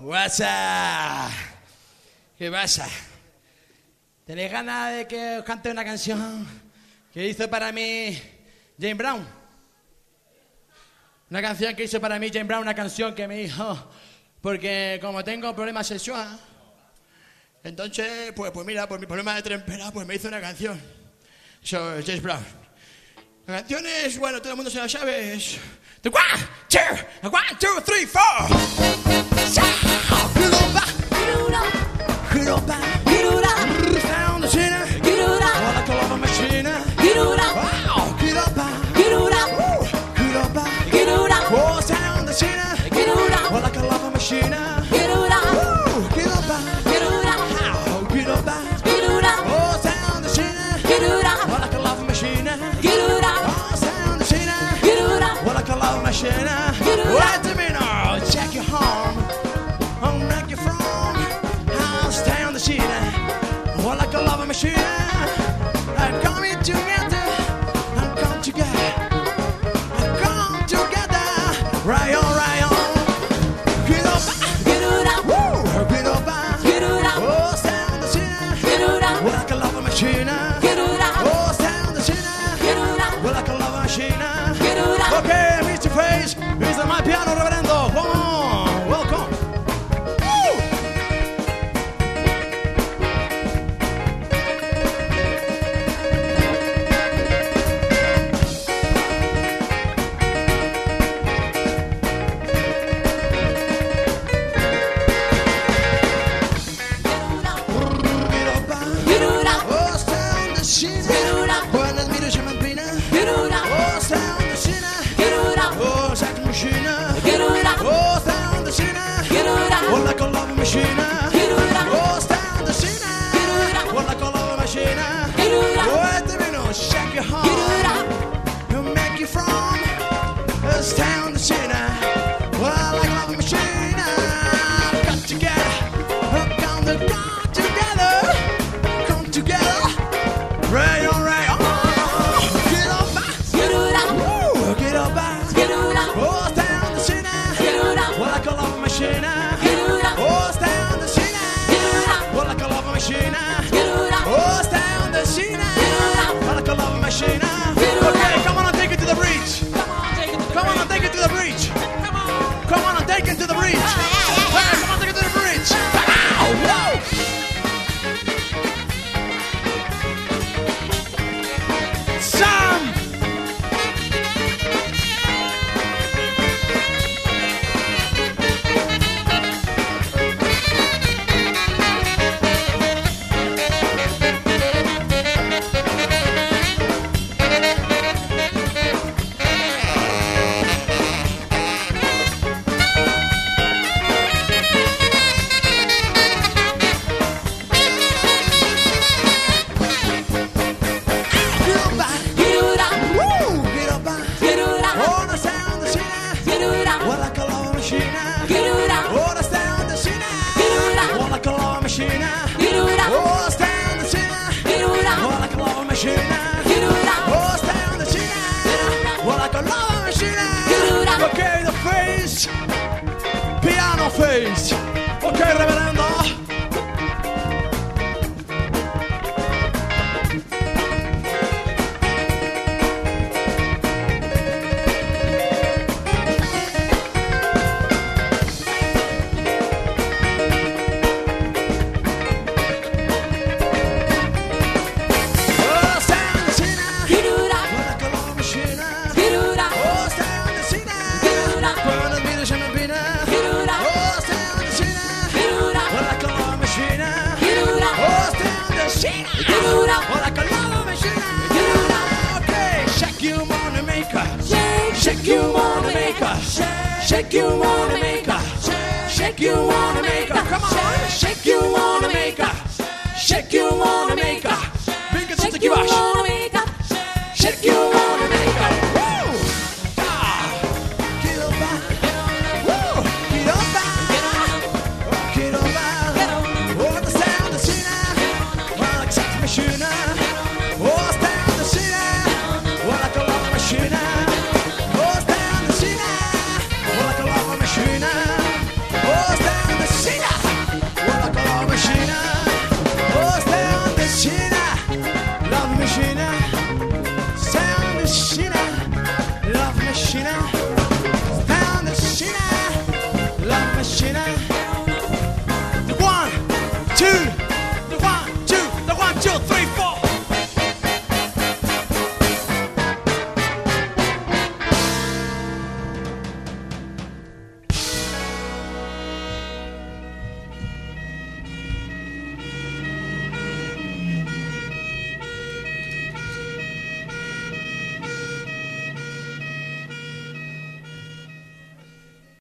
WhatsApp. ¿Qué pasa? ¿Tenéis ganas de que os cante una canción que hizo para mí James Brown? Una canción que hizo para mí James Brown, una canción que me dijo, porque como tengo problemas sexuales, entonces, pues, pues mira, por mi problema de trempera, pues me hizo una canción. Soy James Brown. La canción es, bueno, todo el mundo se la sabe, es... One, two, one, two, three, four. Washington. What do check your home. Home like you're from. House down the street. What like a love machine. the. face. Get it up. Like a lava machina. Get it up. Okay, shake you wanna make up, Shake, shake you wanna make up, Shake you wanna make up, Shake you wanna make her. Come on, shake you wanna make up, Shake you wanna make up, Shake you wanna make up, Shake you. Schöner